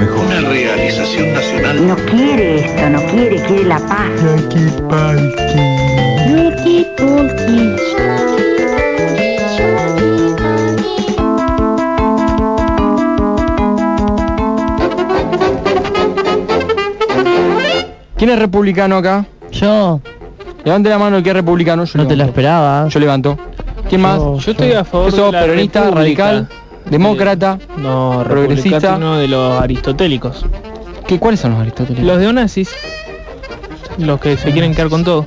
mejor. Una realización nacional. No quiere esto, no quiere, quiere la paz. ¿Quién es republicano acá? Yo, Levante la mano el que es republicano. Yo no te la esperaba. Yo levanto. ¿Quién más? Yo- Yo estoy a favor ¿Qué sos? de la peronista, república. radical, demócrata, No, progresista. progresista, no de los aristotélicos. ¿Qué, ¿Cuáles son los aristotélicos? Los de Onassis. Los que se quieren quedar con todo.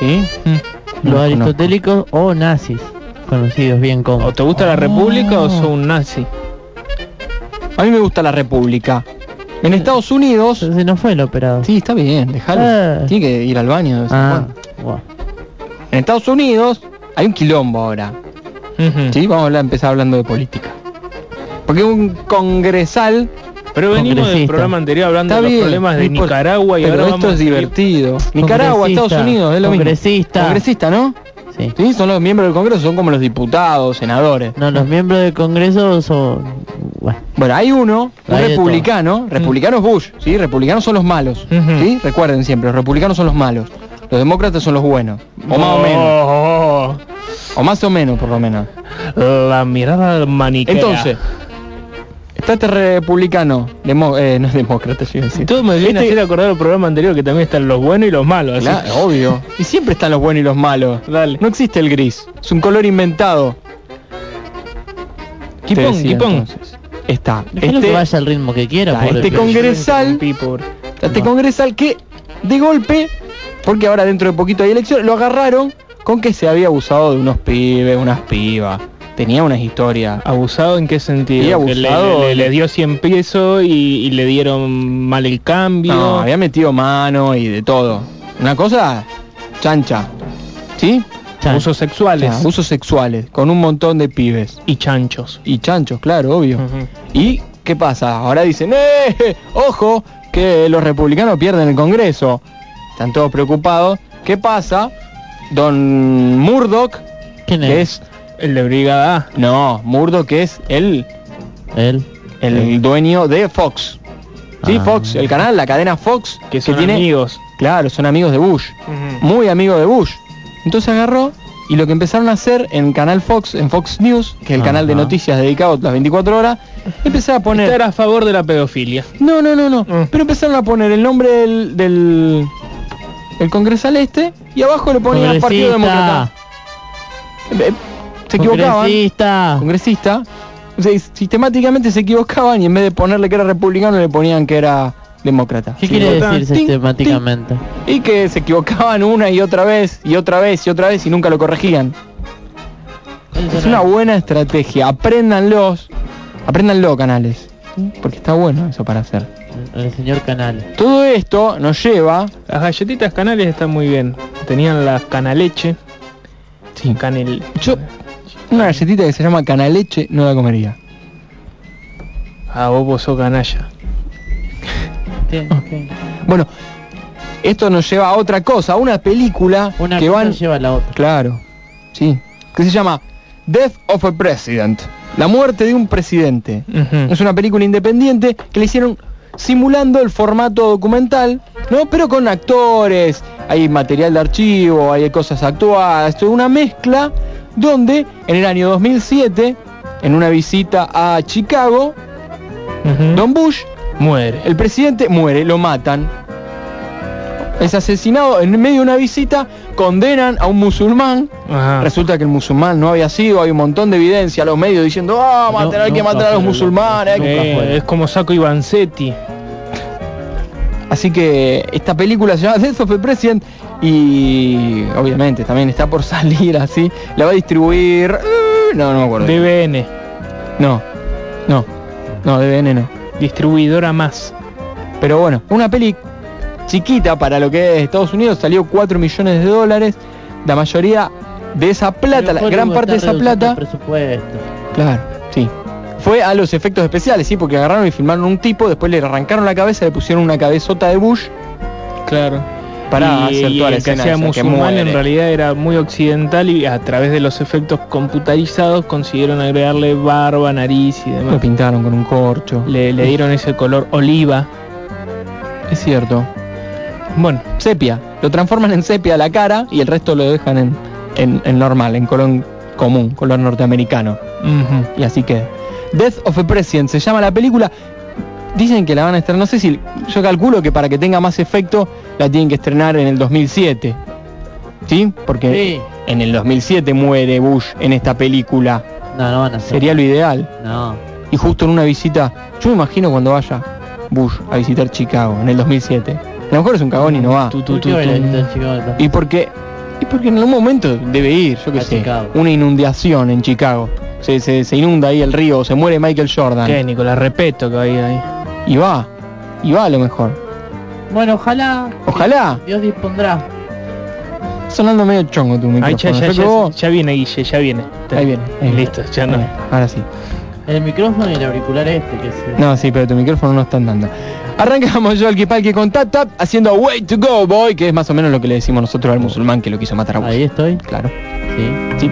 ¿Sí? Mm. No Los aristotélicos o nazis, conocidos bien como. ¿O te gusta la república o Oh. sos un nazi? A mí me gusta la república. En Estados Unidos... Se nos fue el operado. Sí, está bien, déjalo. Eh. Tiene que ir al baño. de vez en Ah. En Estados Unidos hay un quilombo ahora. Ujú. Sí, vamos a hablar- empezar hablando de política. Porque un congresal Pero venimos del programa anterior hablando está de los bien. problemas de. Nicaragua y Pero ahora esto vamos es divertido. Nicaragua. Estados Unidos, es lo mismo. Congresista. Congresista, ¿no? Sí. Sí, son los miembros del Congreso, son como los diputados, senadores. No, los miembros del Congreso son... Bueno, Bueno, hay uno, un Hay republicano, republicano es Bush, ¿sí? Republicanos son los malos. ¿sí? Recuerden siempre, los republicanos son los malos, los demócratas son los buenos, o más o menos, Oh, o más o menos por lo menos. La mirada maniquea. Entonces, está este republicano, demo- eh, no es demócrata, yo iba a decir. Todo me viene Este- a acordar el programa anterior que también están los buenos y los malos. así. Claro, obvio. Y siempre están los buenos y los malos. Dale. No existe el gris, es un color inventado. Quipón. entonces. Está, déjalo que este, vaya al ritmo que quiera. está este congresal, este congresal que de golpe, porque ahora dentro de poquito hay elecciones, lo agarraron con que se había abusado de unos pibes, unas pibas. Tenía unas historias. ¿Abusado en qué sentido? Sí, Que le- abusado le, dio 100 pesos y, y le dieron mal el cambio. No, había metido mano y de todo. Una cosa chancha. ¿Sí? Chan. Abusos sexuales O sea, abusos sexuales con un montón de pibes. y chanchos. Y chanchos, claro, obvio. ¿Y qué pasa? Ahora dicen, ¡eh! ¡Ojo! Que los republicanos pierden el Congreso. Están todos preocupados. ¿Qué pasa? Don Murdoch, ¿Quién que es? El de Brigada A. No, Murdoch es el, Él. el dueño de Fox. Sí, Ah. Fox, el canal, la cadena Fox. Que son tiene, amigos. Claro, son amigos de Bush. Muy amigos de Bush. Entonces agarró y lo que empezaron a hacer en Canal Fox, en Fox News, que es el canal de noticias dedicado las 24 horas, empezaron a poner... Estar a favor de la pedofilia. No, no, no, no. Mm. Pero empezaron a poner el nombre del, del el congresal este y abajo le ponían Partido Demócrata. Se equivocaban. Congresista. Congresista. O sea, y sistemáticamente se equivocaban y en vez de ponerle que era republicano le ponían que era demócrata. ¿Qué Sí, quiere decir sistemáticamente? Y que se equivocaban una y otra vez y otra vez y otra vez y nunca lo corregían. Es una buena estrategia. Apréndanlos. Apréndanlo, canales. Porque está bueno eso para hacer. El señor Canal. Todo esto nos lleva Las galletitas canales están muy bien. Tenían la canaleche. Sí. Canel. Yo, una galletita que se llama canaleche no la comería. Ah, vos, vos sos canalla. ¿Qué? Bueno, esto nos lleva a otra cosa, a una película Una que cosa van... lleva a la otra. Claro, sí. Que se llama Death of a President. La muerte de un presidente. Es una película independiente que le hicieron simulando el formato documental, ¿no? Pero con actores, hay material de archivo, hay cosas actuadas, toda una mezcla donde en el año 2007, en una visita a Chicago. Don Bush, muere. el presidente muere, lo matan. Es asesinado en medio de una visita, condenan a un musulmán. Ajá. Resulta que el musulmán no había sido, hay un montón de evidencia, los medios diciendo, ah, No, matar, hay que matar a los musulmanes. hay que-". nunca Eh, es como Saco Ivanzetti. Así que esta película se llama Death of the President y obviamente también está por salir así. La va a distribuir... eh, No, no me acuerdo. DBN. No, no, no, DBN no. Distribuidora más. Pero bueno, una peli chiquita para lo que es Estados Unidos, salió 4 millones de dólares. La mayoría de esa plata, la gran parte de esa plata, presupuesto. claro, sí. Fue a los efectos especiales, sí, porque agarraron y filmaron un tipo, después le arrancaron la cabeza, le pusieron una cabezota de Bush Claro. para y, hacer y toda la el que escena hacía que musulmán en realidad era muy occidental y a través de los efectos computarizados consiguieron agregarle barba, nariz y Lo demás. pintaron con un corcho. Le, le dieron ese color oliva. Es cierto. Bueno, Sepia. Lo transforman en sepia la cara y el resto lo dejan en, en, en normal, en color común, color norteamericano. Y así que Death of a President se llama la película. Dicen que la van a estrenar, no sé si yo calculo que para que tenga más efecto la tienen que estrenar en el 2007. ¿Sí? Porque Sí. en el 2007 muere Bush en esta película. No, no van a hacer. Sería lo ideal. No. Y justo en una visita, yo me imagino cuando vaya Bush a visitar Chicago en el 2007. A lo mejor es un cagón y no va. Tu, tu, ¿Por tu, qué va a ir a tu. visitar Chicago entonces? Y porque y porque en algún momento debe ir, yo qué sé, Chicago. una inundación en Chicago. Se, se, se inunda ahí el río, se muere Michael Jordan. ¿Qué, Nicolás? Respeto que había ahí. Y va, y va a lo mejor. Bueno, ojalá. Ojalá. Dios dispondrá. Sonando medio chongo tu micrófono. Ahí ya, ya, que ya, vos- ya viene Guille, ya viene. Ahí viene. ahí. Listo, ya no. Ahora sí. El micrófono y el auricular este que se. No, sí, pero tu micrófono no está andando. Arrancamos yo al Kipalki con Tap Tap haciendo Way to Go Boy, que es más o menos lo que le decimos nosotros al musulmán que lo quiso matar a Bush. Ahí estoy. Claro. Sí. Sí.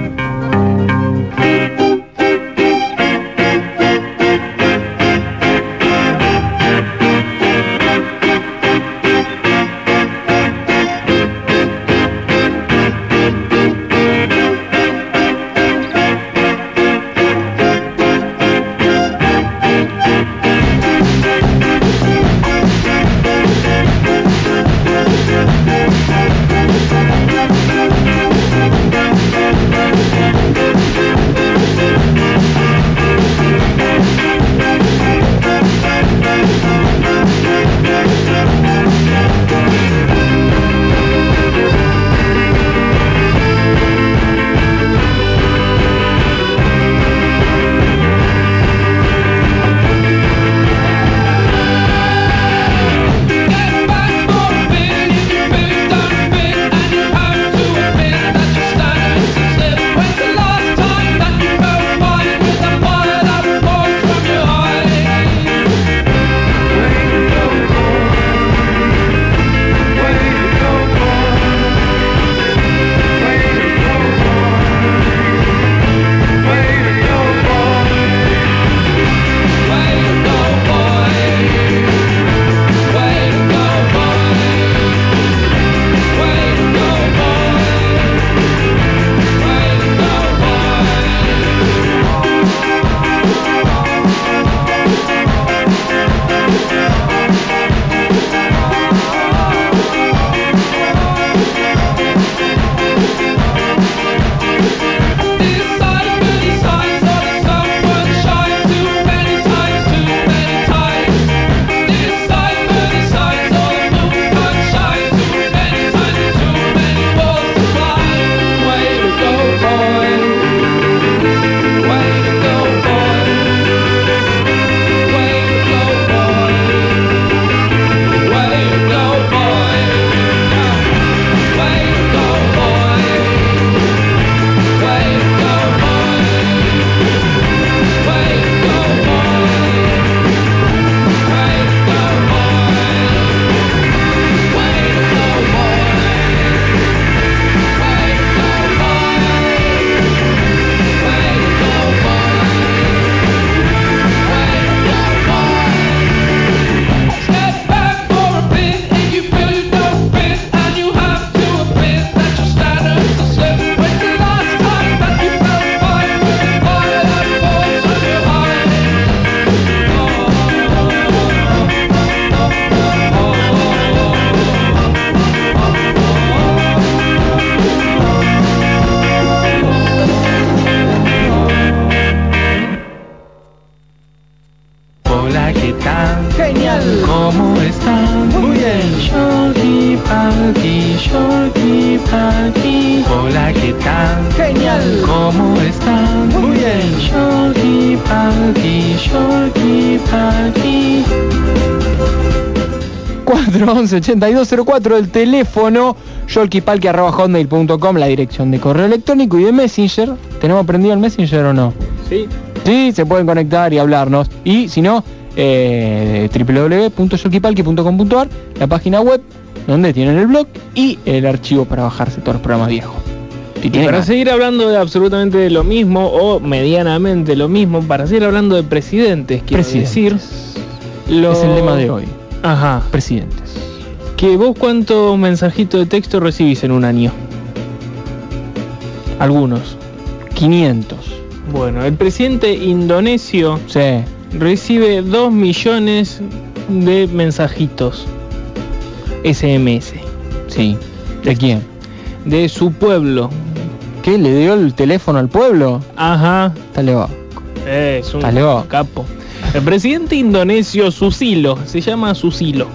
411 8204 el teléfono yolkipalki.hotmail.com la dirección de correo electrónico y de Messenger. ¿Tenemos prendido el Messenger o no? Sí. Sí, se pueden conectar y hablarnos. Y si no, eh, www.yolkipalki.com.ar, la página web donde tienen el blog y el archivo para bajarse todos los programas viejos. Y para seguir hablando de absolutamente lo mismo o medianamente lo mismo, para seguir hablando de presidentes, quiero Presidentes. decir, lo- Es el tema de hoy. Ajá. Presidentes. Que vos cuántos mensajitos de texto recibís en un año? Algunos. 500. Bueno, el presidente indonesio Sí. recibe 2 millones de mensajitos SMS Sí. ¿De quién? de su pueblo. ¿Qué? ¿Le dio el teléfono al pueblo? Ajá, Está loco. es un capo. El presidente indonesio Susilo, se llama Susilo.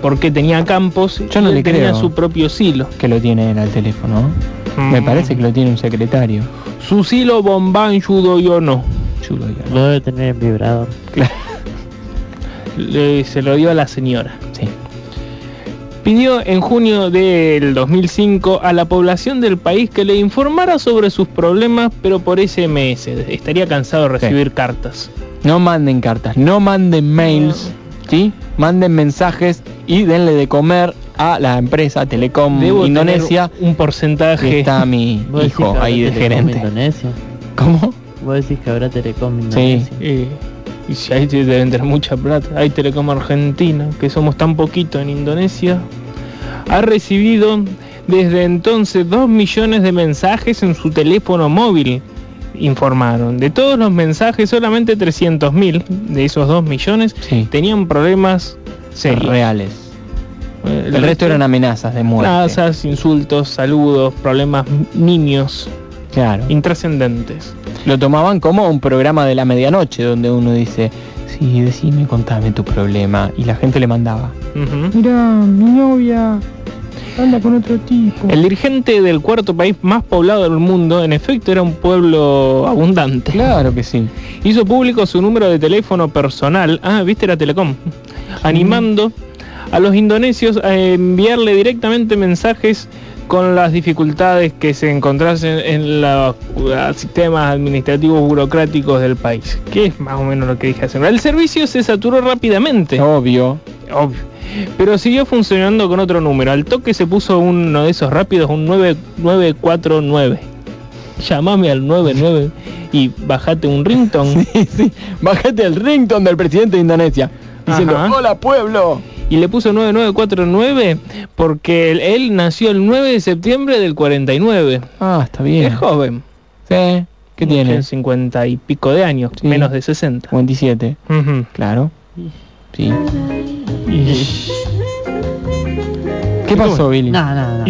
Porque tenía campos Yo no y le tenía creo. su propio silo. Que lo tiene él al teléfono. Me Mm. parece que lo tiene un secretario. Susilo Bombán Yudoyono. Chulo, ya. Lo debe tener en vibrador. Claro. Le- se lo dio a la señora. Sí. Pidió en junio del 2005 a la población del país que le informara sobre sus problemas, pero por SMS. Estaría cansado de Sí. recibir cartas. No manden cartas, no manden mails, ¿sí? Manden mensajes y denle de comer a la empresa Telecom Debo Indonesia. tener un porcentaje. Que está mi ¿Vos decís que hijo ahí de gerente. Indonesia? ¿Cómo? Vos decís que habrá Telecom Sí. Indonesia. Y si ahí te- deben tener mucha plata. Hay Telecom Argentina, que somos tan poquito en Indonesia. Ha recibido desde entonces 2 millones de mensajes en su teléfono móvil. Informaron. De todos los mensajes, solamente 300 mil de esos 2 millones Sí. tenían problemas serios. Reales. Eh, El resto eran amenazas de muerte. Amenazas, insultos, saludos, problemas niños, Claro. intrascendentes. Lo tomaban como un programa de la medianoche donde uno dice, sí, decime, contame tu problema. Y la gente le mandaba. Ujú. Mira, mi novia anda con otro tipo. El dirigente del cuarto país más poblado del mundo, en efecto, era un pueblo abundante. Claro que sí. Hizo público su número de teléfono personal, ah, viste la Telecom, animando a los indonesios a enviarle directamente mensajes con las dificultades que se encontrasen en los sistemas administrativos burocráticos del país, que es más o menos lo que dije hace. El servicio se saturó rápidamente. Obvio. Obvio. Pero siguió funcionando con otro número. Al toque se puso uno de esos rápidos, un 9949. Llamame al 99 y bajate un ringtone. Sí, sí. Bájate el ringtone del presidente de Indonesia. Diciendo, Ajá. hola pueblo. Y le puso 9949 porque él, él nació el 9 de septiembre del 49. Ah, está bien. Es joven. Sí. ¿Qué tiene? Tiene 50 y pico de años, Sí. menos de 60. 57. Ujú. Claro. Sí. ¿Qué pasó, Billy? No, no, no.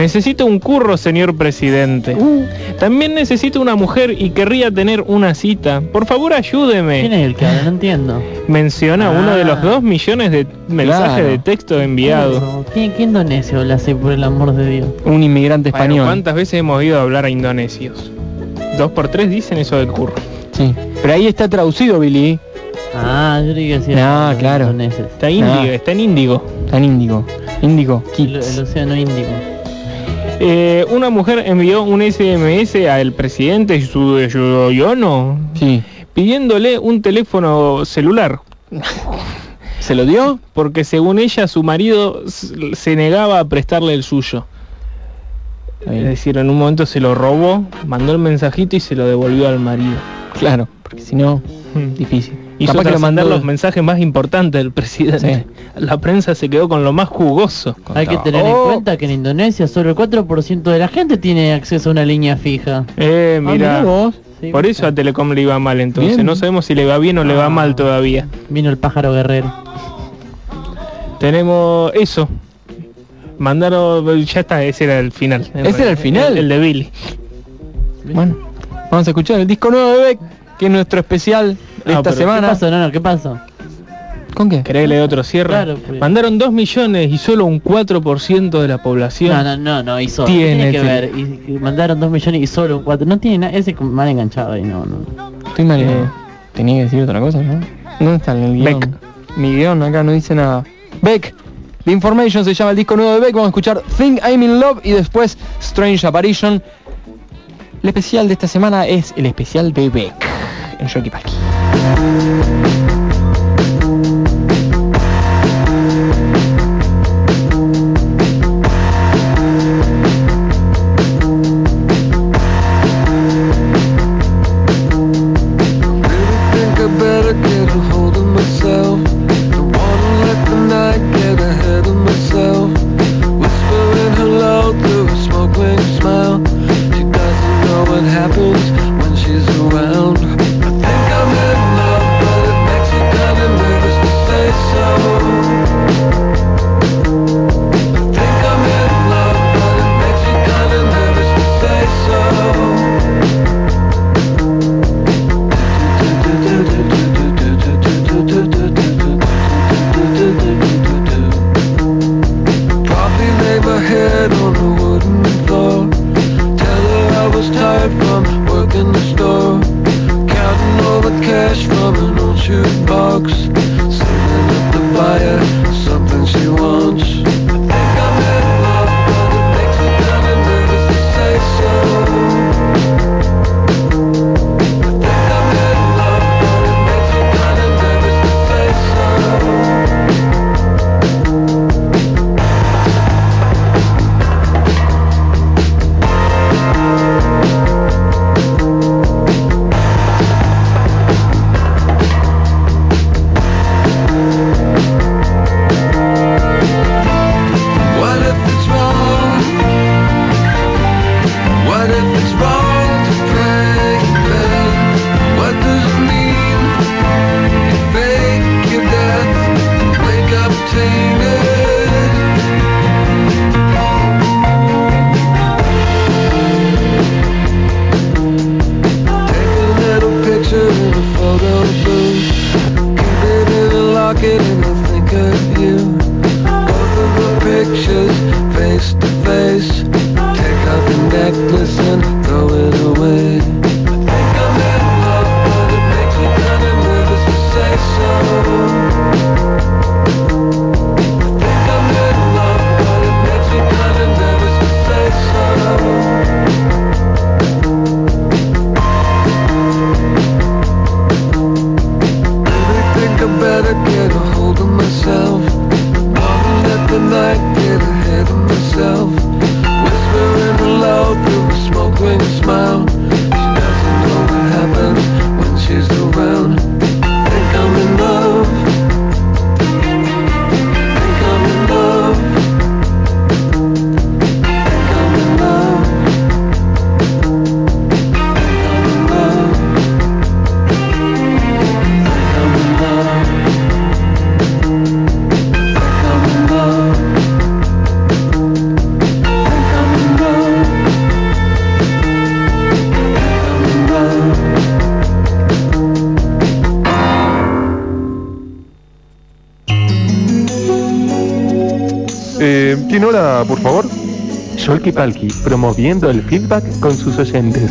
Necesito un curro, señor presidente. Uh. También necesito una mujer y querría tener una cita. Por favor, ¿Quién ayúdeme. es el que habla? No entiendo. Menciona uno de los Ah. dos millones de mensajes Claro. de texto enviados. No, ¿Qué, indonesio habla así por el amor de Dios? Un inmigrante Bueno, español. ¿Cuántas veces hemos oído hablar a indonesios? Dos por tres dicen eso del curro. Sí. Pero ahí está traducido, Billy. Ah, yo creí que sí. Ah, claro. Está índigo, Ah. está en índigo. Está en índigo. Índigo. El, océano Índico. Eh, una mujer envió un SMS al presidente Yudhoyono Sí. pidiéndole un teléfono celular. ¿Se lo dio? porque según ella su marido se negaba a prestarle el suyo. Es decir, en un momento se lo robó, mandó el mensajito y se lo devolvió al marido. Claro. Porque si no, Hmm. difícil. Hizo Capaz que mandó los mensajes más importantes del presidente. La prensa se quedó con lo más jugoso. Hay que tener en Oh. cuenta que en Indonesia solo el 4% de la gente tiene acceso a una línea fija. Eh, Ah, mira. mirá vos. Sí, Por eso a Telecom le iba mal entonces. Bien. No sabemos si le va bien o le va Ah. mal todavía. Vino el pájaro guerrero. Tenemos eso. Mandaron, ya está, ese era el final. ¿Ese era el final? El, el de Billy. Bueno, vamos a escuchar el disco nuevo de Beck, que es nuestro especial de esta pero ¿qué ¿Qué semana. pasó? No, no, ¿qué pasó? ¿Con qué? ¿Querés que le dé otro cierre? Claro, pues. Mandaron 2 millones y solo un 4% de la población. No, no, no, no, y solo. Tiene, Tiene, que tiene. ver. Y, y mandaron 2 millones y solo un 4. No tiene nada. Ese es mal enganchado ahí, no, no. Estoy mal. Eh. Tenía que decir otra cosa, ¿no? ¿Dónde está el guion? Beck. Mi guion acá no dice nada. Beck. The Information se llama el disco nuevo de Beck. Vamos a escuchar Think I'm in Love y después Strange Apparition. El especial de esta semana es el especial de Beck en Shocky Palki. Nola, por favor. Yolki Palki, promoviendo el feedback con sus oyentes.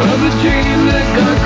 Of a dream that comes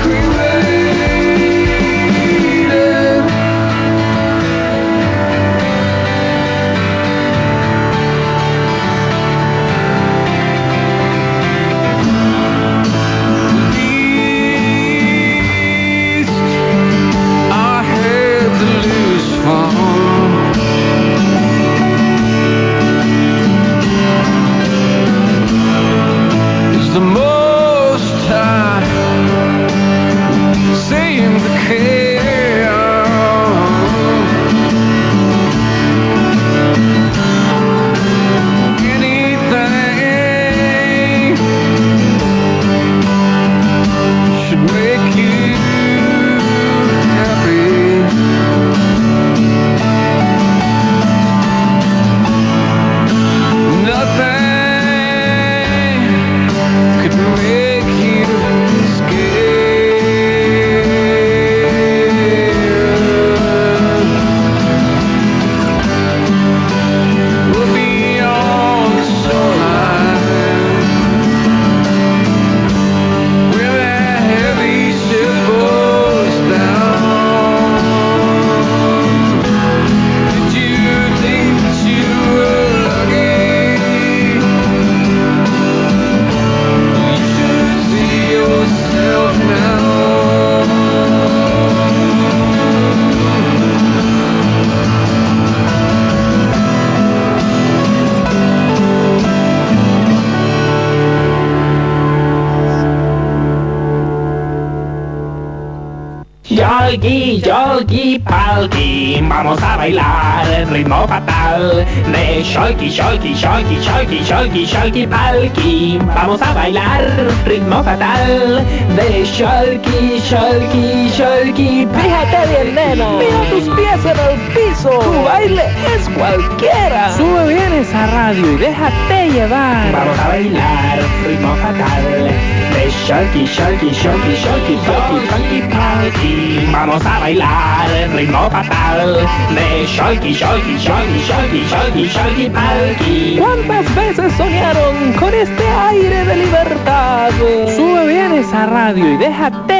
Sholky, vamos a bailar el ritmo fatal de Sholky, Sholky, Sholky, Sholky, Sholky, Sholky, Palki, vamos a bailar ritmo fatal de Sholky, Sholky, Sholky. Fíjate bien, nena, mira tus pies en el piso, tu baile es cualquiera. Sube bien esa radio y déjate llevar. Vamos a bailar ritmo fatal de Sholky, Sholky, Sholky, Sholky, Sholky, Sholky, Palki. Vamos a bailar el ritmo fatal de Sholky, Sholky, Sholky, Sholky, Sholky, Sholky, Palki. ¿Cuántas veces soñaron con este aire de libertad? Sube bien esa radio y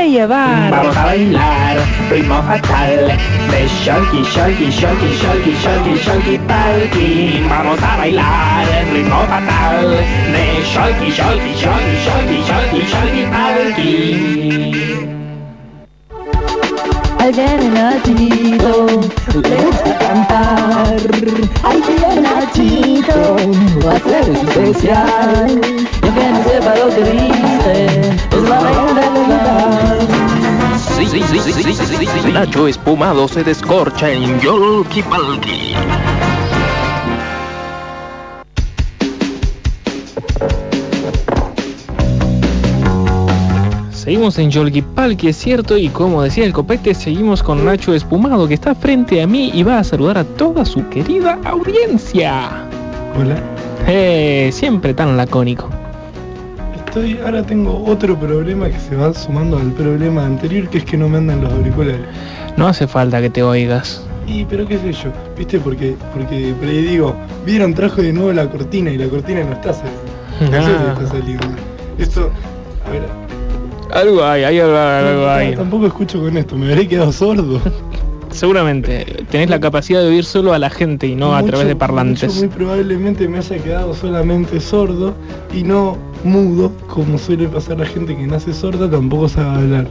llevar. Vamos a bailar ritmo fatal de Sholky, Sholky, Sholky, Sholky, Sholky, Sholky, Palki. Vamos a bailar ritmo fatal de Sholky, Sholky, Sholky, Sholky, Sholky, Palki. Ahí viene Nachito, le gusta cantar. Ahí viene Nachito, va a ser especial. Y aunque no sepa lo que dice, pues va a regalar. Sí, Nacho espumado se descorcha en Yolki Palki. Seguimos en Yolkipalki, es cierto, y como decía el copete, seguimos con Nacho Espumado, que está frente a mí y va a saludar a toda su querida audiencia. Hola. Eh, siempre tan lacónico. Estoy, ahora tengo otro problema que se va sumando al problema anterior, que es que no me andan los auriculares. No hace falta que te oigas. Y pero qué sé yo, viste, porque, porque por ahí digo, vieron trajo de nuevo la cortina y la cortina no está saliendo. No sé si Ah. está saliendo. Esto, a ver, Algo hay, hay algo, algo no, hay. tampoco escucho con esto, me habré quedado sordo. Seguramente tenés la capacidad de oír solo a la gente y no a través de mucho, parlantes. muy probablemente me haya quedado solamente sordo y no mudo, como suele pasar la gente que nace sorda, tampoco sabe hablar.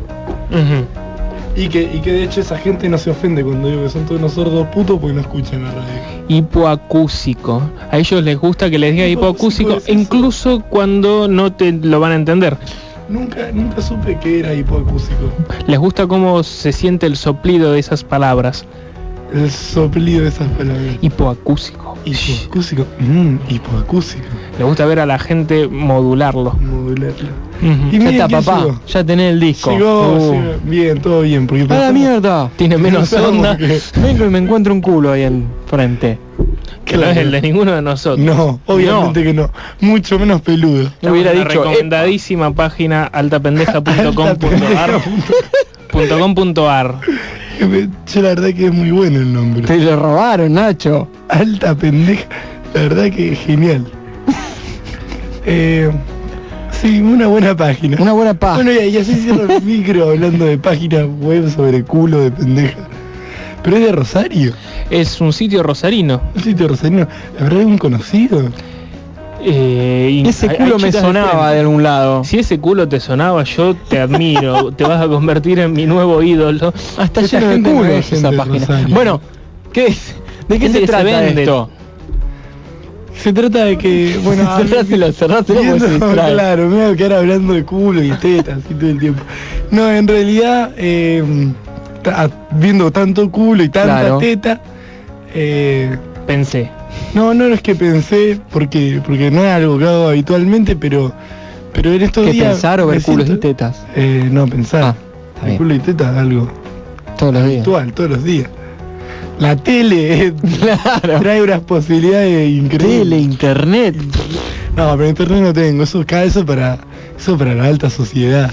Y que, y que de hecho esa gente no se ofende cuando digo que son todos unos sordos putos porque no escuchan la radio. Hipoacúsico. A ellos les gusta que les diga Hipoacúsico hipoacúsico, incluso cuando no te lo van a entender. Nunca, nunca supe que era hipoacúsico. Les gusta cómo se siente el soplido de esas palabras. El soplido de esas palabras. Hipoacúsico. Hipoacúsico. Mm, hipoacúsico. Les gusta ver a la gente modularlo. Modularlo. Ujú. Y Ya está, papá. llegó. Ya tenés el disco. Llegó, Uh. llegó. bien, todo bien. Porque ¡A la mierda! Tiene menos onda que- Vengo y me encuentro un culo ahí enfrente. que no es el de ninguno de nosotros. No, obviamente que no. Mucho menos peludo. Me hubiera dicho, recomendadísima página altapendeja.com.ar .com.ar Yo la verdad que es muy bueno el nombre. Te lo robaron, Nacho. Alta pendeja. La verdad que es genial. eh, sí, una buena página. Una buena paz. Bueno, y, y así cierro el micro hablando de páginas web sobre culo de pendeja. Pero es de Rosario. Es un sitio rosarino. Un sitio rosarino. La verdad es un conocido. Eh, y Ese culo me de sonaba de algún lado. Si ese culo te sonaba, yo te admiro. te vas a convertir en mi nuevo ídolo. Hasta lleno de esa de página. Rosario. Bueno, ¿qué es? ¿De qué se trata vende. esto? Se trata de que, bueno, se Viendo- distrae. claro, me voy a quedar hablando de culo y tetas y todo el tiempo. No, en realidad, eh, ta- viendo tanto culo y tanta Claro. teta, eh, Pensé. No, no es que pensé, porque porque no es algo que hago habitualmente, pero pero en estos ¿Qué días... pensar o ver culos y tetas? Eh, no, pensar. Ah, El culo y teta es algo Todos los días. habitual, todos los días. La tele eh, Claro. trae unas posibilidades increíbles. Tele, internet. No, pero internet no tengo, eso cada eso para eso para la alta sociedad.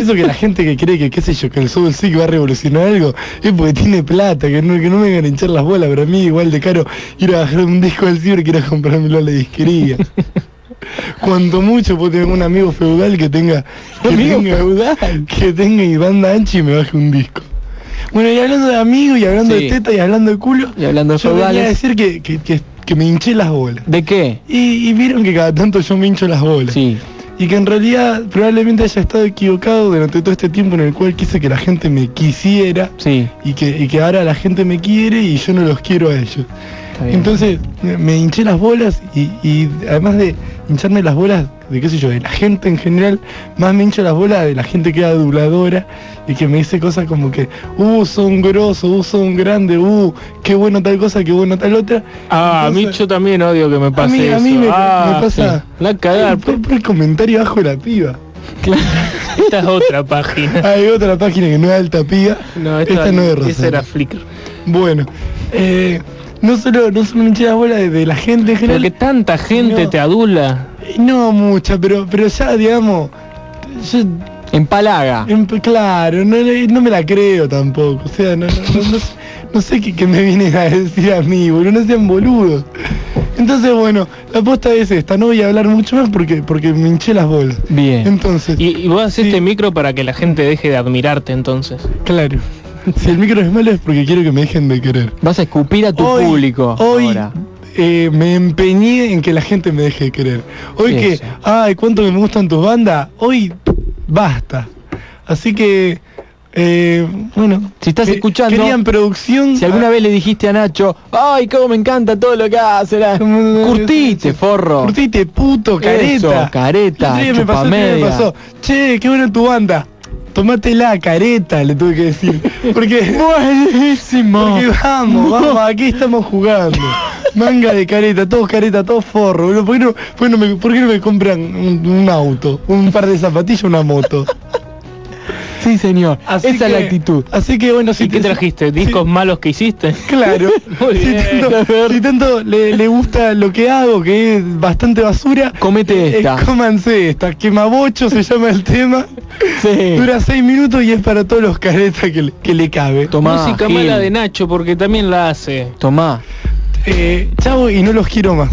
Eso que la gente que cree que qué sé yo, que el Soul Sick va a revolucionar algo, es porque tiene plata, que no, que no me vengan a hinchar las bolas, pero a mí igual de caro ir a bajar un disco del ciber que ir a comprármelo a la disquería. Cuanto mucho puedo tener un amigo feudal que tenga que Amigo tenga, feudal. que tenga y banda ancha y me baje un disco. Bueno, y hablando de amigos y hablando Sí. de teta y hablando de culo, Y hablando de yo venía a feudales. decir que, que, que, que me hinché las bolas. ¿De qué? Y, y vieron que cada tanto yo me hincho las bolas. Sí. Y que en realidad probablemente haya estado equivocado durante todo este tiempo en el cual quise que la gente me quisiera Sí. y que, y que ahora la gente me quiere y yo no los quiero a ellos. Entonces me- hinché las bolas y, y además de hincharme las bolas de qué sé yo, de la gente en general, más me hincho las bolas de la gente que es aduladora y que me dice cosas como que, uh, son grosos, uh, son grandes, uh, qué bueno tal cosa, qué bueno tal otra. Ah, a mí yo también odio que me a pase mí, a eso. mí me, Ah, me pasa sí. La cagar. por, por el comentario abajo de la piba. Esta es otra página. Hay otra página que no es alta piba. No, esta, esta, no es esa Rosario. era Flickr. Bueno, eh, no solo no solo las bolas de, de la gente en general. Porque tanta gente No. te adula. No mucha, pero pero ya digamos, yo Empalaga. em- claro, no, no- me la creo tampoco. O sea, no, no, no- sé- qué, qué me vienen a decir a mí, boludo, no sean boludos. Entonces, bueno, la posta es esta, no voy a hablar mucho más porque porque me hinché las bolas. Bien. Entonces, Y, y vos haces Sí. este micro para que la gente deje de admirarte entonces. claro. Si el micro es malo es porque quiero que me dejen de querer. Vas a escupir a tu Hoy- público Hoy ahora. eh, me empeñé en que la gente me deje de querer. Hoy que, Eso. ay, cuánto me gustan tus bandas, hoy basta. Así que, eh, bueno, Si estás eh, escuchando, querían producción. Si alguna ah, vez le dijiste a Nacho, ay, cómo me encanta todo lo que hace, la... curtite, forro. Curtite, puto, careta. Eso, careta, me pasó, me pasó. Che, qué buena tu banda. Tomátela, careta, le tuve que decir. Porque, Buenísimo. porque vamos, vamos, aquí estamos jugando. Manga de careta, todos careta, todos forro. ¿Por qué no, por qué no me, por qué no me compran un, un auto, un par de zapatillas, una moto? Sí, señor. Así Esa es la que- actitud. Así que bueno, si ¿Y qué te- trajiste? ¿Discos malos que hiciste? Claro. Si, tanto, si tanto le, le gusta lo que hago, que es bastante basura, Comete eh, esta. cómanse esta. Quemabocho se llama el tema. Sí. Dura seis minutos y es para todos los caretas que le, que le cabe. Tomá, Música Gil. mala de Nacho porque también la hace. Tomá. Eh, chavo y no los quiero más.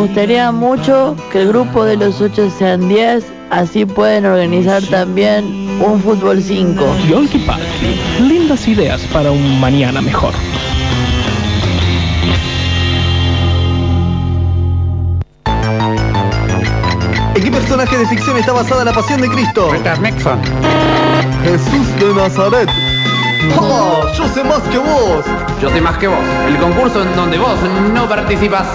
Gustaría mucho que el grupo de los 8 sean 10, así pueden organizar también un fútbol 5. Yolki Palki, lindas ideas para un mañana mejor. ¿En qué personaje de ficción está basada la pasión de Cristo? Jesús de Nazaret. ¡Oh! Yo sé más que vos. Yo sé más que vos. El concurso en donde vos no participas.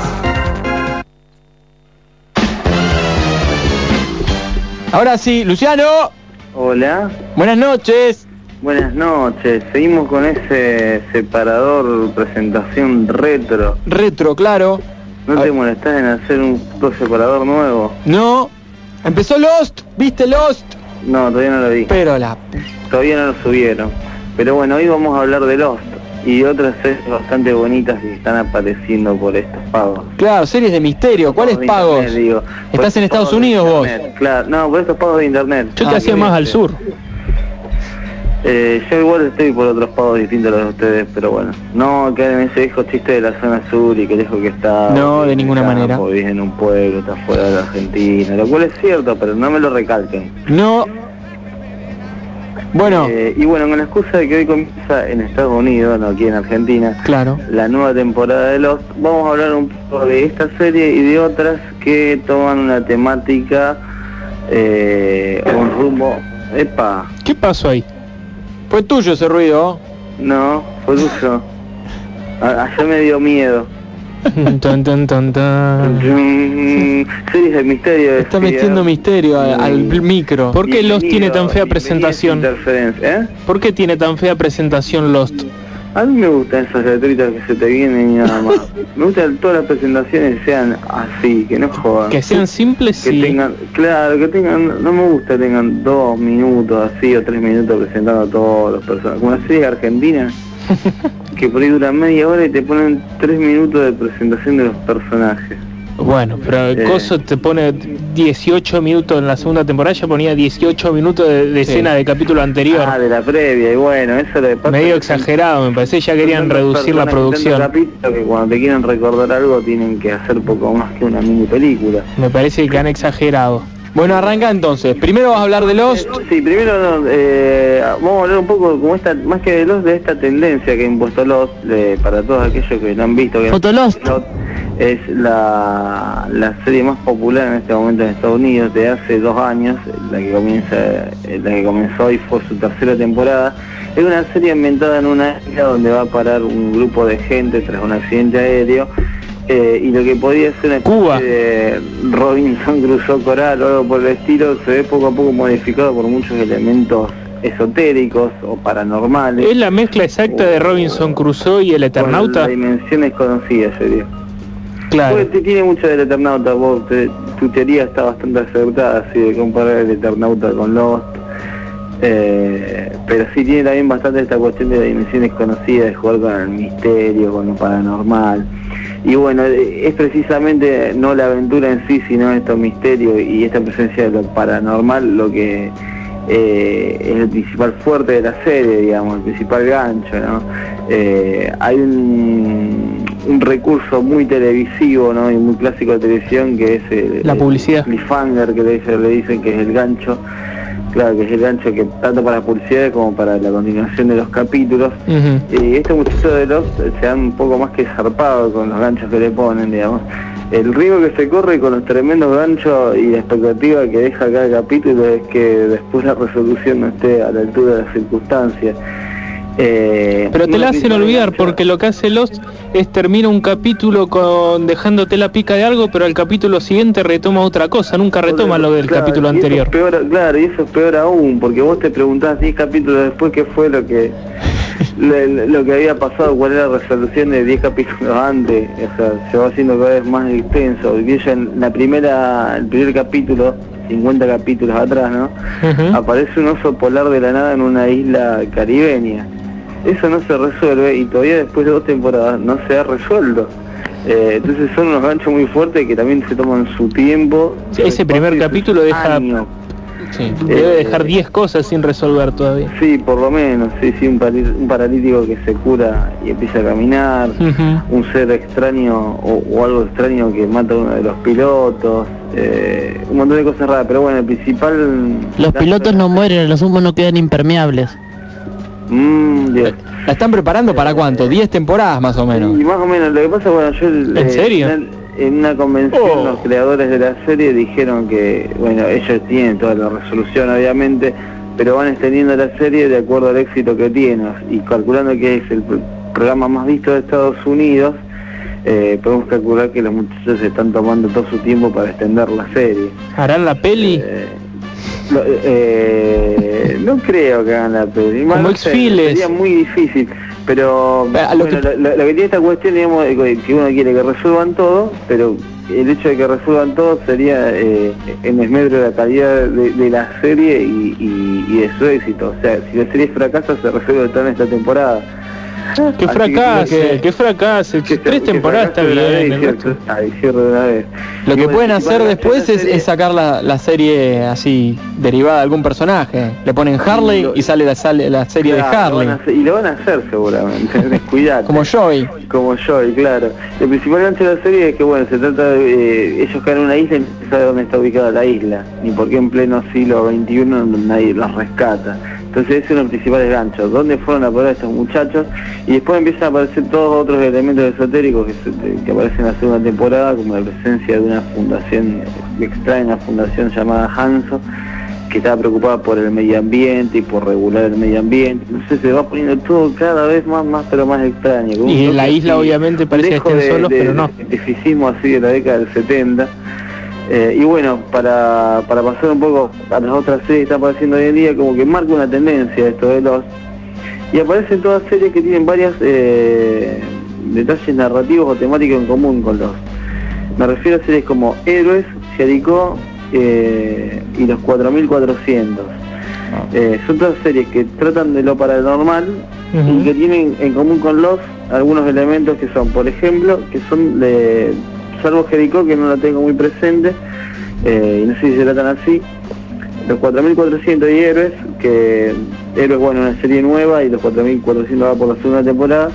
Ahora sí, Luciano. Hola, Buenas noches. buenas noches. Seguimos con ese separador presentación retro. Retro, claro. ¿No te molestás en hacer un separador nuevo? No. Empezó Lost. ¿Viste Lost? No, todavía no lo vi. Pero la... Todavía no lo subieron. Pero bueno, hoy vamos a hablar de Lost y otras series bastante bonitas que están apareciendo por estos pagos. Claro, series de misterio. ¿Cuáles pagos? internet, digo. Por ¿Estás en Estados Unidos vos? Claro, no, por estos pagos de internet. Yo te Ah, hacía más al sur. Eh, yo igual estoy por otros pagos distintos a los de ustedes, pero bueno. No queden en ese viejo chiste de la zona sur y que lejos que está. No, de que ninguna está, manera. en un pueblo, está fuera de la Argentina, lo cual es cierto, pero no me lo recalquen. No. Bueno, Eh, y bueno, con la excusa de que hoy comienza en Estados Unidos, no aquí en Argentina, claro. la nueva temporada de Lost, vamos a hablar un poco de esta serie y de otras que toman una temática, eh, un rumbo... Epa, ¿Qué pasó ahí? Fue tuyo ese ruido. no, fue tuyo. A- Ayer me dio miedo. Tan, tan, tan, tan. Mm, Series de misterio. Está metiendo misterio al, al micro. ¿Por qué Lost tiene tan fea presentación? ¿eh? ¿Por qué tiene tan fea presentación Lost? A mí me gustan esas letritas que se te vienen y nada más. Me gustan que todas las presentaciones sean así, que no jodan. Que sean simples que y... tengan, claro, que tengan, no me gusta que tengan dos minutos así o tres minutos presentando a todos los personajes. Como una serie argentina, que por ahí dura media hora y te ponen tres minutos de presentación de los personajes. Bueno, pero el Eh. coso te pone 18 minutos en la segunda temporada, ya ponía 18 minutos de, de Sí. escena del capítulo anterior. Ah, de la previa, y bueno, eso le pasa. Medio exagerado, me parece, ya querían reducir la producción. capítulos que cuando te quieren recordar algo tienen que hacer poco más que una mini película. Me parece que han exagerado. Bueno, arranca entonces. Primero vas a hablar de Lost. Sí, primero no, eh, vamos a hablar un poco como esta, más que de los de esta tendencia que ha impuesto Lost, eh, para todos aquellos que no han visto. Que Fotolost. Lost es la, la serie más popular en este momento en Estados Unidos de hace dos años, la que comienza, eh, la que comenzó y fue su tercera temporada. Es una serie ambientada en una isla donde va a parar un grupo de gente tras un accidente aéreo. Eh, y lo que podía ser una Cuba. de Robinson Crusoe coral o algo por el estilo se ve poco a poco modificado por muchos elementos esotéricos o paranormales. ¿Es la mezcla exacta de Robinson Crusoe y el Eternauta? la dimensión desconocida, yo diría. Claro. Porque tiene mucho del Eternauta, vos, te- tu teoría está bastante acertada, así de comparar el Eternauta con Lost. Eh, pero sí tiene también bastante esta cuestión de la dimensión desconocida, de jugar con el misterio, con lo paranormal. Y bueno, eh, es precisamente no la aventura en sí, sino estos misterios y esta presencia de lo paranormal lo que eh, es el principal fuerte de la serie, digamos, el principal gancho, ¿no? Eh, hay un, un recurso muy televisivo, ¿no? Y muy clásico de televisión que es el, La el publicidad. cliffhanger que le, le dicen que es el gancho. Claro, que es el gancho que tanto para la publicidad como para la continuación de los capítulos. Y estos muchachos de Lost se han un poco más que zarpado con los ganchos que le ponen, digamos. El río que se corre con los tremendos ganchos y la expectativa que deja cada capítulo es que después la resolución no esté a la altura de las circunstancias. Eh, Pero te la hacen olvidar porque lo que hace Lost es termina un capítulo con dejándote la pica de algo, pero al capítulo siguiente retoma otra cosa, nunca retoma lo del Claro, capítulo anterior. peor, claro, y eso es peor aún, porque vos te preguntás 10 capítulos después qué fue lo que lo, lo que había pasado, cuál era la resolución de 10 capítulos antes, o sea, se va haciendo cada vez más extenso. Y ella en la primera, el primer capítulo, 50 capítulos atrás, ¿no? Aparece un oso polar de la nada en una isla caribeña. Eso no se resuelve y todavía después de dos temporadas no se ha resuelto. Eh, entonces son unos ganchos muy fuertes que también se toman su tiempo. Sí, ese primer capítulo deja- años. Sí, debe dejar 10 cosas sin resolver todavía. Sí, por lo menos, sí, sí, un, un paralítico que se cura y empieza a caminar, un ser extraño o, o algo extraño que mata a uno de los pilotos, eh, un montón de cosas raras, pero bueno, el principal... Los pilotos no mueren, los humos no quedan impermeables. Mm, Dios. ¿La están preparando para cuánto? 10 temporadas más o menos. Y más o menos, lo que pasa, bueno, yo... ¿En serio? En, una convención Oh. los creadores de la serie dijeron que, bueno, ellos tienen toda la resolución obviamente, pero van extendiendo la serie de acuerdo al éxito que tiene y calculando que es el pro- programa más visto de Estados Unidos, eh, podemos calcular que los muchachos se están tomando todo su tiempo para extender la serie. ¿Harán la peli? Lo- eh, no creo que hagan la peli. Como no sé, X-Files. Sería muy difícil. Pero lo bueno, lo, lo- lo que tiene esta cuestión, digamos, es que uno quiere que resuelvan todo, pero el hecho de que resuelvan todo sería eh, en desmedro de la calidad de, de la serie y, y- y de su éxito. O sea, si la serie fracasa, se resuelve todo en esta temporada. Que que fracase, no sé. que. Tres temporadas está bien. Lo que pueden hacer después es, sacar la, la serie así, derivada de algún personaje. Le ponen Harley y sale la, sale la serie Claro, de Harley. hacer- y lo van a hacer seguramente, descuidate. Como Joey. Como Joey, claro. El principal gancho de la serie es que, bueno, se trata de... eh, ellos caen en una isla y no se sabe dónde está ubicada la isla, ni por qué en pleno siglo XXI nadie los rescata. Entonces ese es uno de los principales ganchos. ¿Dónde fueron a parar estos muchachos? Y después empiezan a aparecer todos otros elementos esotéricos que, se- que aparecen en la segunda temporada, como la presencia de una fundación extraña, una fundación llamada Hanso, que estaba preocupada por el medio ambiente y por regular el medio ambiente. Entonces se va poniendo todo cada vez más, más pero más extraño. Y en la isla obviamente parece que estén de- solos, de- pero no. misticismo así de la década del 70. Eh, y bueno, para, para pasar un poco a las otras series que están apareciendo hoy en día, como que marca una tendencia esto de los... Y aparecen todas series que tienen varios detalles narrativos o temáticos en común con los... Me refiero a series como Héroes, Jericho eh, y los 4400. Eh, son todas series que tratan de lo paranormal y que tienen en común con los algunos elementos que son, por ejemplo, que son de salvo Jericó, que no la tengo muy presente, eh, y no sé si se tratan así, los 4400 y Héroes, que Héroes, bueno, una serie nueva y los 4400 va por la segunda temporada,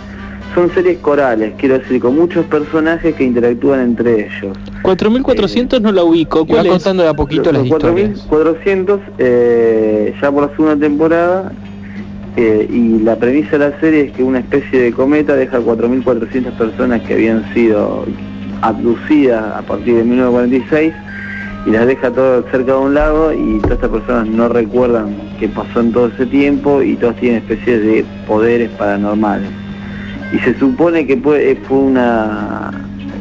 son series corales, quiero decir, con muchos personajes que interactúan entre ellos. 4400 no la ubico. Va ¿Cuál contando de a poquito las Los historias. 4400 eh, ya por la segunda temporada eh, y la premisa de la serie es que una especie de cometa deja 4400 personas que habían sido abducidas a partir de 1946 y las deja todas cerca de un lago y todas estas personas no recuerdan qué pasó en todo ese tiempo y todas tienen especies de poderes paranormales. Y se supone que fue una,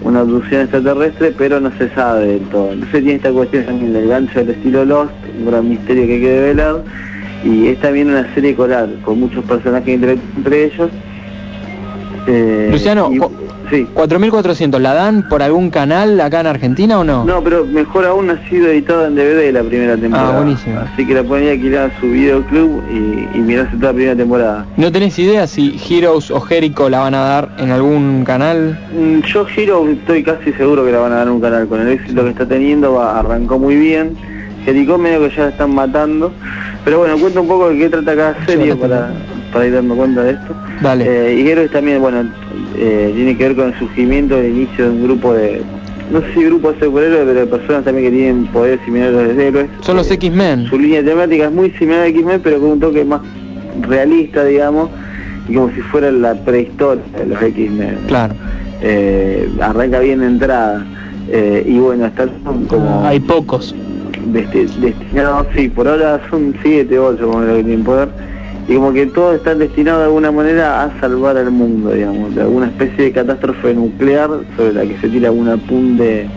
una abducción extraterrestre, pero no se sabe del todo. Entonces tiene esta cuestión también del gancho del estilo Lost, un gran misterio que hay que develar, y es también una serie coral, con muchos personajes entre, entre ellos. Eh, Luciano, y- sí. 4400, ¿la dan por algún canal acá en Argentina o no? No, pero mejor aún ha sido editada en DVD la primera temporada. Ah, buenísimo. Así que la pueden ir a alquilar a su videoclub y, y mirarse toda la primera temporada. ¿No tenés idea si Heroes o Jericho la van a dar en algún canal? Mm, Yo Hero estoy casi seguro que la van a dar en un canal, con el éxito que está teniendo va- arrancó muy bien. Jericó medio que ya la están matando. Pero bueno, cuenta un poco de qué trata cada serie para, para ir dando cuenta de esto. Dale. Eh, y Heroes también, bueno, eh, tiene que ver con el surgimiento, el inicio de un grupo de, no sé si grupo de superhéroes, pero de personas también que tienen poderes similares a los de héroes. Son los X-Men. Su línea temática es muy similar a X-Men, pero con un toque más realista, digamos, y como si fuera la prehistoria de los X-Men. Claro. Eh, arranca bien de entrada. Eh, y bueno, están como... Hay pocos. desti- destinados, sí, por ahora son 7, 8 como lo que tienen poder. Y como que todos están destinados de alguna manera a salvar al mundo, digamos, de alguna especie de catástrofe nuclear sobre la que se tira un apunte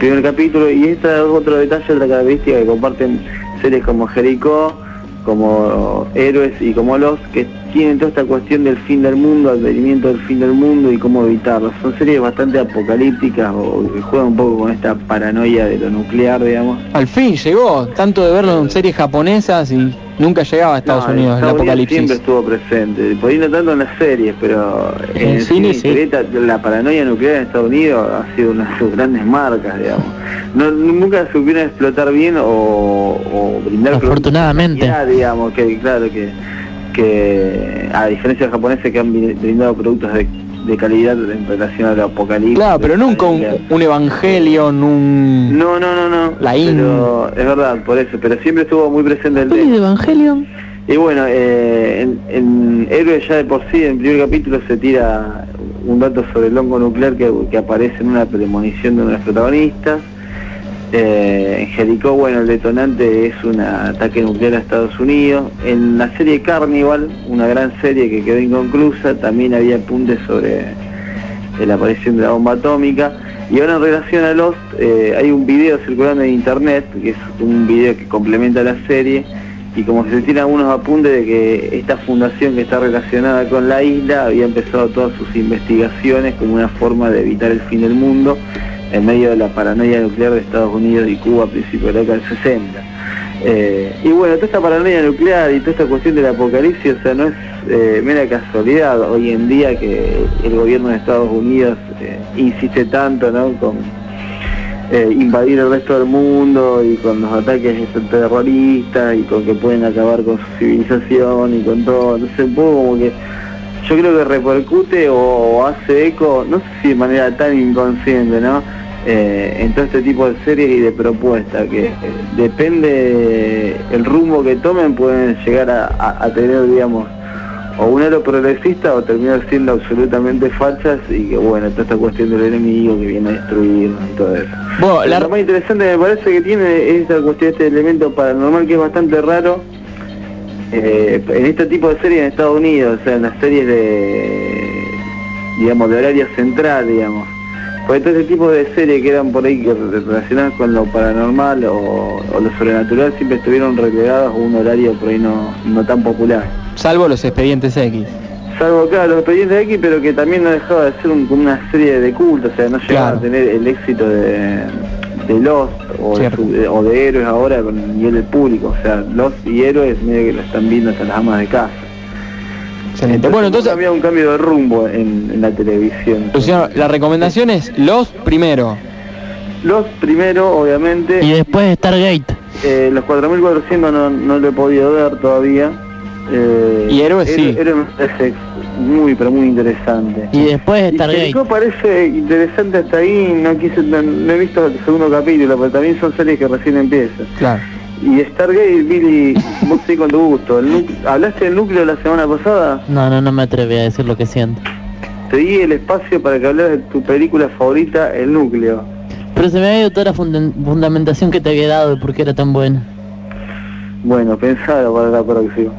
primer capítulo. Y este es otro detalle, otra característica que comparten series como Jericho, como Héroes y como Los, que tienen toda esta cuestión del fin del mundo, advenimiento del fin del mundo y cómo evitarlo. Son series bastante apocalípticas o que juegan un poco con esta paranoia de lo nuclear, digamos. Al fin llegó, tanto de verlo en series japonesas y Nunca llegaba a Estados No, Unidos el apocalipsis. siempre estuvo presente, por ahí no tanto en las series, pero En en el el cine, sí. historieta, la paranoia nuclear en Estados Unidos ha sido una de sus grandes marcas, digamos. No, nunca supieron explotar bien o, o brindar Afortunadamente. calidad, digamos, que claro que, que a diferencia de los japoneses que han bri- brindado productos de, de calidad en relación al apocalipsis. Claro, pero nunca un, un Evangelion, un... No, no, no, no. La in- Pero es verdad, por eso, pero siempre estuvo muy presente el ¿Peli tema. de Evangelion? Y bueno, eh, en, en Héroes ya de por sí, en el primer capítulo se tira un dato sobre el hongo nuclear que, que aparece en una premonición de uno de los protagonistas. Eh, en Jericó, bueno, el detonante es un ataque nuclear a Estados Unidos. En la serie Carnival, una gran serie que quedó inconclusa, también había apuntes sobre eh, la aparición de la bomba atómica. Y ahora en relación a Lost, eh, hay un video circulando en internet, que es un video que complementa la serie, y como se tiran algunos apuntes de que esta fundación que está relacionada con la isla había empezado todas sus investigaciones como una forma de evitar el fin del mundo en medio de la paranoia nuclear de Estados Unidos y Cuba a principios de la década del 60. Eh, y bueno, toda esta paranoia nuclear y toda esta cuestión del apocalipsis, o sea, no es eh, mera casualidad hoy en día que el gobierno de Estados Unidos eh, insiste tanto ¿no? con eh, invadir el resto del mundo y con los ataques terroristas y con que pueden acabar con su civilización y con todo. Entonces un poco como que yo creo que repercute o, hace eco, no sé si de manera tan inconsciente, ¿no? Eh, en todo este tipo de series y de propuestas que eh, depende el rumbo que tomen pueden llegar a- a tener digamos o un héroe progresista o terminar siendo absolutamente falsas y que bueno toda esta cuestión del enemigo que viene a destruirnos y todo eso Bueno, Pero la- lo más interesante me parece que tiene esta cuestión este elemento paranormal que es bastante raro eh, en este tipo de series en Estados Unidos, o sea, en las series de, digamos, de horario central, digamos. Porque todo ese tipo de series que eran por ahí que relacionadas con lo paranormal o, o lo sobrenatural siempre estuvieron relegadas a un horario por ahí no, no tan popular. Salvo los expedientes X. Salvo, claro, los expedientes X, pero que también no dejaba de ser un- una serie de culto, o sea, no llegaba Claro. a tener el éxito de, de Lost o de, Cierto. su- de- o de Héroes ahora con el nivel del público, o sea, Lost y Héroes medio que lo están viendo hasta las amas de casa. Excelente. Bueno, entonces, había un cambio de rumbo en, en la televisión. Luciano, la recomendación es los primero. Los primero, obviamente. Y después Stargate. Eh, los 4400 no, no lo he podido ver todavía. Eh, Y Héroes sí. Muy, pero muy interesante. Y después Stargate. Jericó parece interesante hasta ahí, no quise, no, no he visto el segundo capítulo, pero también son series que recién empiezan. Claro. Y Stargate, Billy, vos sí con tu gusto. ¿Hablaste del núcleo la semana pasada? No, no, no me atreví a decir lo que siento. Te di el espacio para que hablaras de tu película favorita, El Núcleo. Pero se me ha ido toda la funda- fundamentación que te había dado de por qué era tan buena. Bueno, pensalo para la próxima.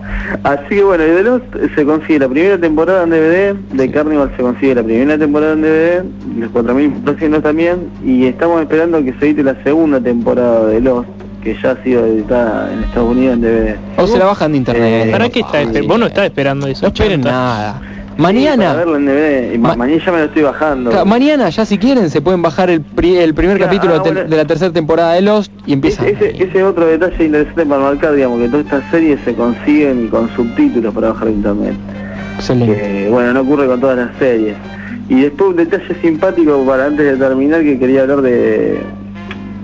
Así que bueno, y de Lost se consigue la primera temporada en DVD, de Carnival se consigue la primera temporada en DVD, los 4.400 también, y estamos esperando que se edite la segunda temporada de Lost, que ya ha sido editada en Estados Unidos en DVD. O se la bajan de internet. Eh, ¿Para qué está esper- Vos no estás esperando eso. No esperen chanta. Nada. Sí, para Mañana, ma- mañana ya me lo estoy bajando. mañana ya si quieren se pueden bajar el, pri- el primer Claro, capítulo ah, de, te- bueno. de la tercera temporada de Lost y empieza. Ese, ese es otro detalle interesante para marcar, digamos, que todas estas series se consiguen con subtítulos para bajar internet. Excelente. que bueno no ocurre con todas las series y después un detalle simpático para antes de terminar que quería hablar de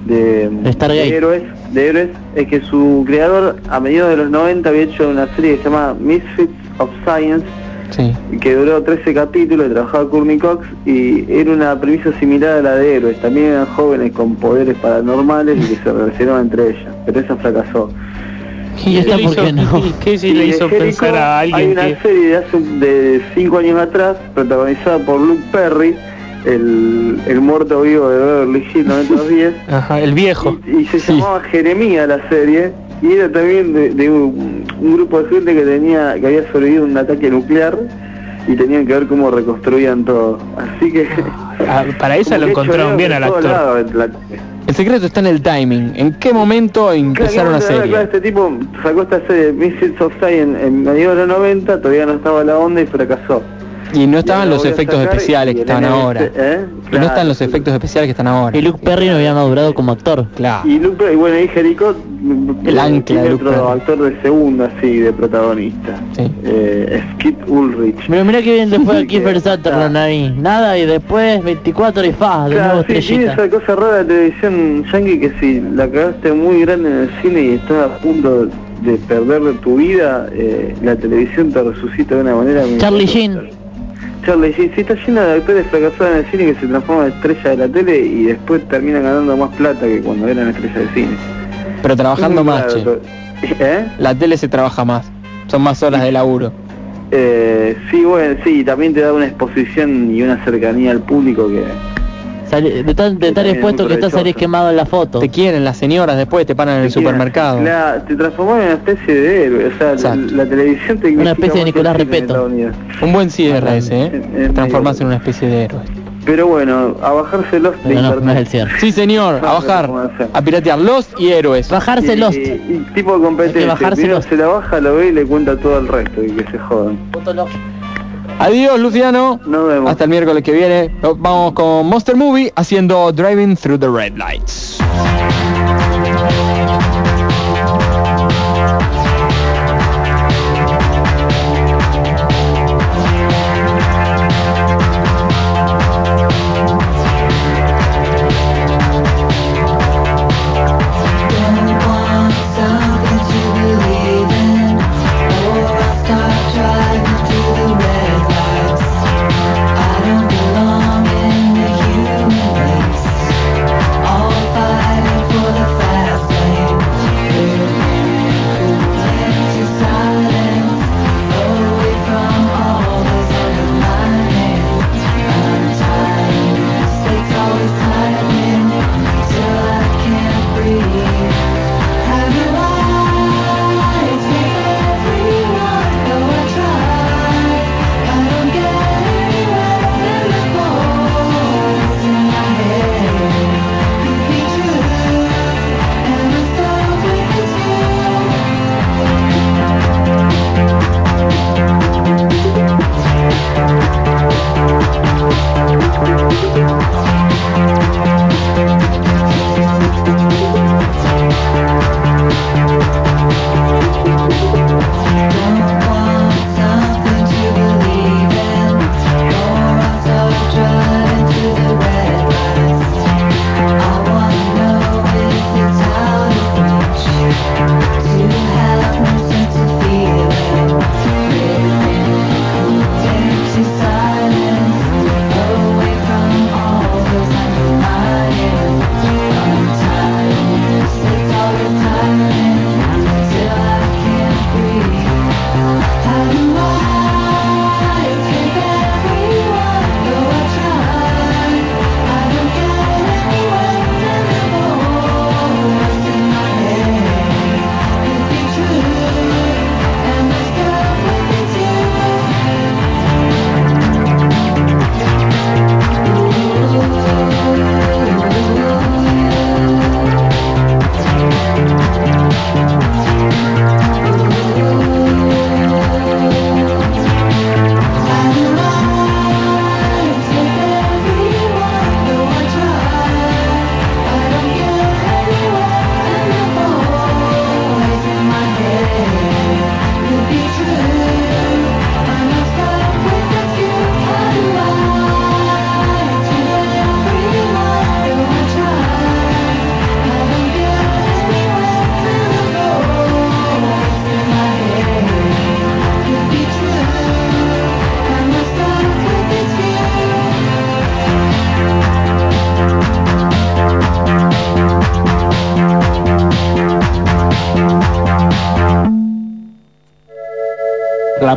de, de héroes de héroes es que su creador a mediados de los 90 había hecho una serie que se llama Misfits of Science Sí. que duró 13 capítulos, trabajaba Courtney Cox y era una premisa similar a la de héroes, también eran jóvenes con poderes paranormales y que se relacionaban entre ellas, pero esa fracasó. ¿Y esta ¿Qué por qué no? qué- Y le hizo Jericho pensar a Hay alguien una que... serie de hace de cinco años atrás, protagonizada por Luke Perry, el, el muerto vivo de Beverly Hills 910, Ajá, el viejo. y, y se llamaba Jeremía la serie, y era también de, de un, un grupo de gente que tenía que había sobrevivido a un ataque nuclear y tenían que ver cómo reconstruían todo. Así que... Ah, para esa como lo encontraron bien al actor. lados, la- El secreto está en el timing. ¿En qué momento empezaron la Claro, serie? claro, este tipo sacó esta serie Misfits of Science en, en medio de los 90, todavía no estaba a la onda y fracasó. Y no estaban los efectos especiales que estaban NBC, ahora. ¿eh? Y no Claro. están los efectos especiales que están ahora. Y Luke Perry no había madurado como actor. Claro. Y Luke, y bueno, y Jericó El ancla de Luke otro Perry. actor de segunda, sí, de protagonista. Sí. Eh, Skid Ulrich. Pero mira que bien a Que Kiefer Sutherland ahí. Nada y después 24 y fa, de nuevo Claro, sí, tiene esa cosa rara de la televisión yankee que si la cagaste muy grande en el cine y estás a punto de perder tu vida, eh, la televisión te resucita de una manera... muy Charlie particular. Sheen. Charlie Sheen, sí, está llena de actores fracasados en el cine que se transforman en estrella de la tele y después terminan ganando más plata que cuando eran estrellas de cine. Pero trabajando más, che. ¿Eh? La tele se trabaja más. Son más horas de laburo. Eh, sí, bueno, sí, también te da una exposición y una cercanía al público que... De, tan- de estar expuesto que estás salís quemado en la foto. Te quieren las señoras después, te paran en el supermercado. La, te transformó en una especie de héroe, o sea, la, la televisión te Una especie de Nicolás Repeto. Un buen cierre ese, ¿eh? Transformarse en una especie de héroe. Pero bueno, a bajarse los de no, no el cierre. Sí, señor, a bajar, a piratear los y héroes. Bajarse Lost. Y, y tipo de competencia, bajarse Lost. se la baja, lo ve y le cuenta todo el resto y que se jodan. Adiós, Luciano. Nos vemos. Hasta el miércoles que viene. Vamos con Monster Movie haciendo Driving Through the Red Lights.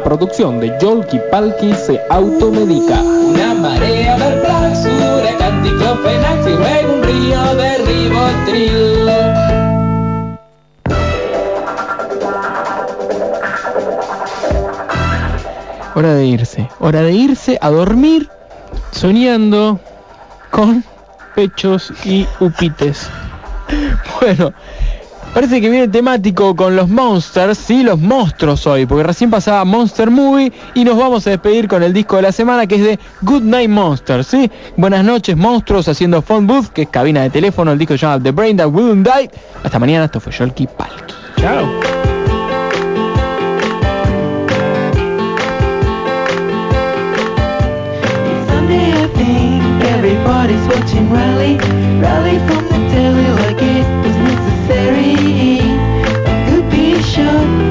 Producción de Yolki Palki se automedica. Una marea de Plax, huracán, diclofenac y luego un río de ribotril. Hora de irse. Hora de irse a dormir Soñando con pechos y upites. Bueno, Parece que viene temático con los monsters, sí, los monstruos hoy, porque recién pasaba Monster Movie y nos vamos a despedir con el disco de la semana que es de Good Night Monsters, ¿sí? Buenas noches, monstruos, haciendo phone booth, que es cabina de teléfono, el disco se llama The Brain That Wouldn't Die. Hasta mañana, esto fue Yolki Palki. Chao. Sunday I think everybody's watching rally, rally from the telly like it show.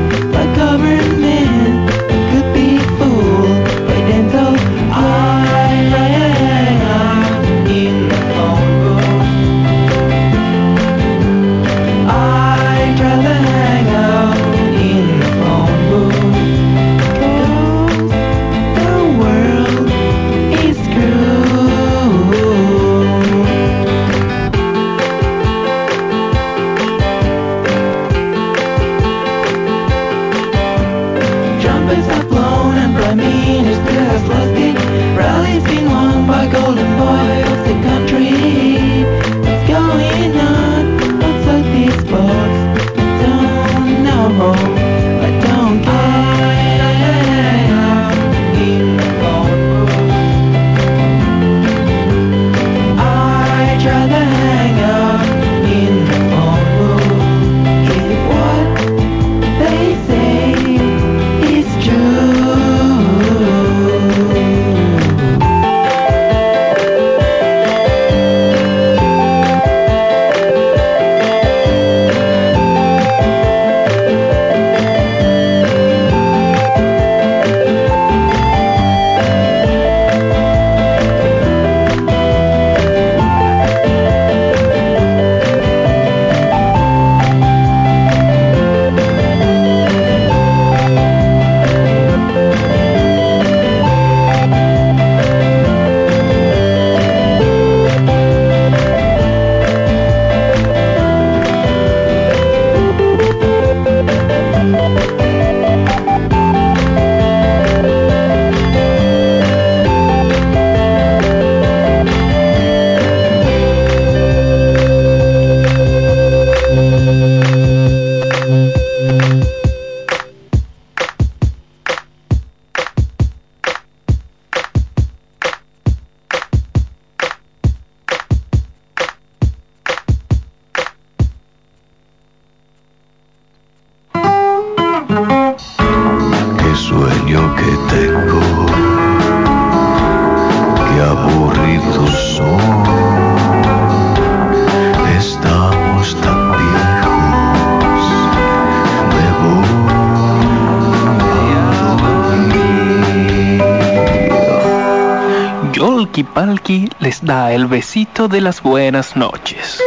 Besito de las buenas noches.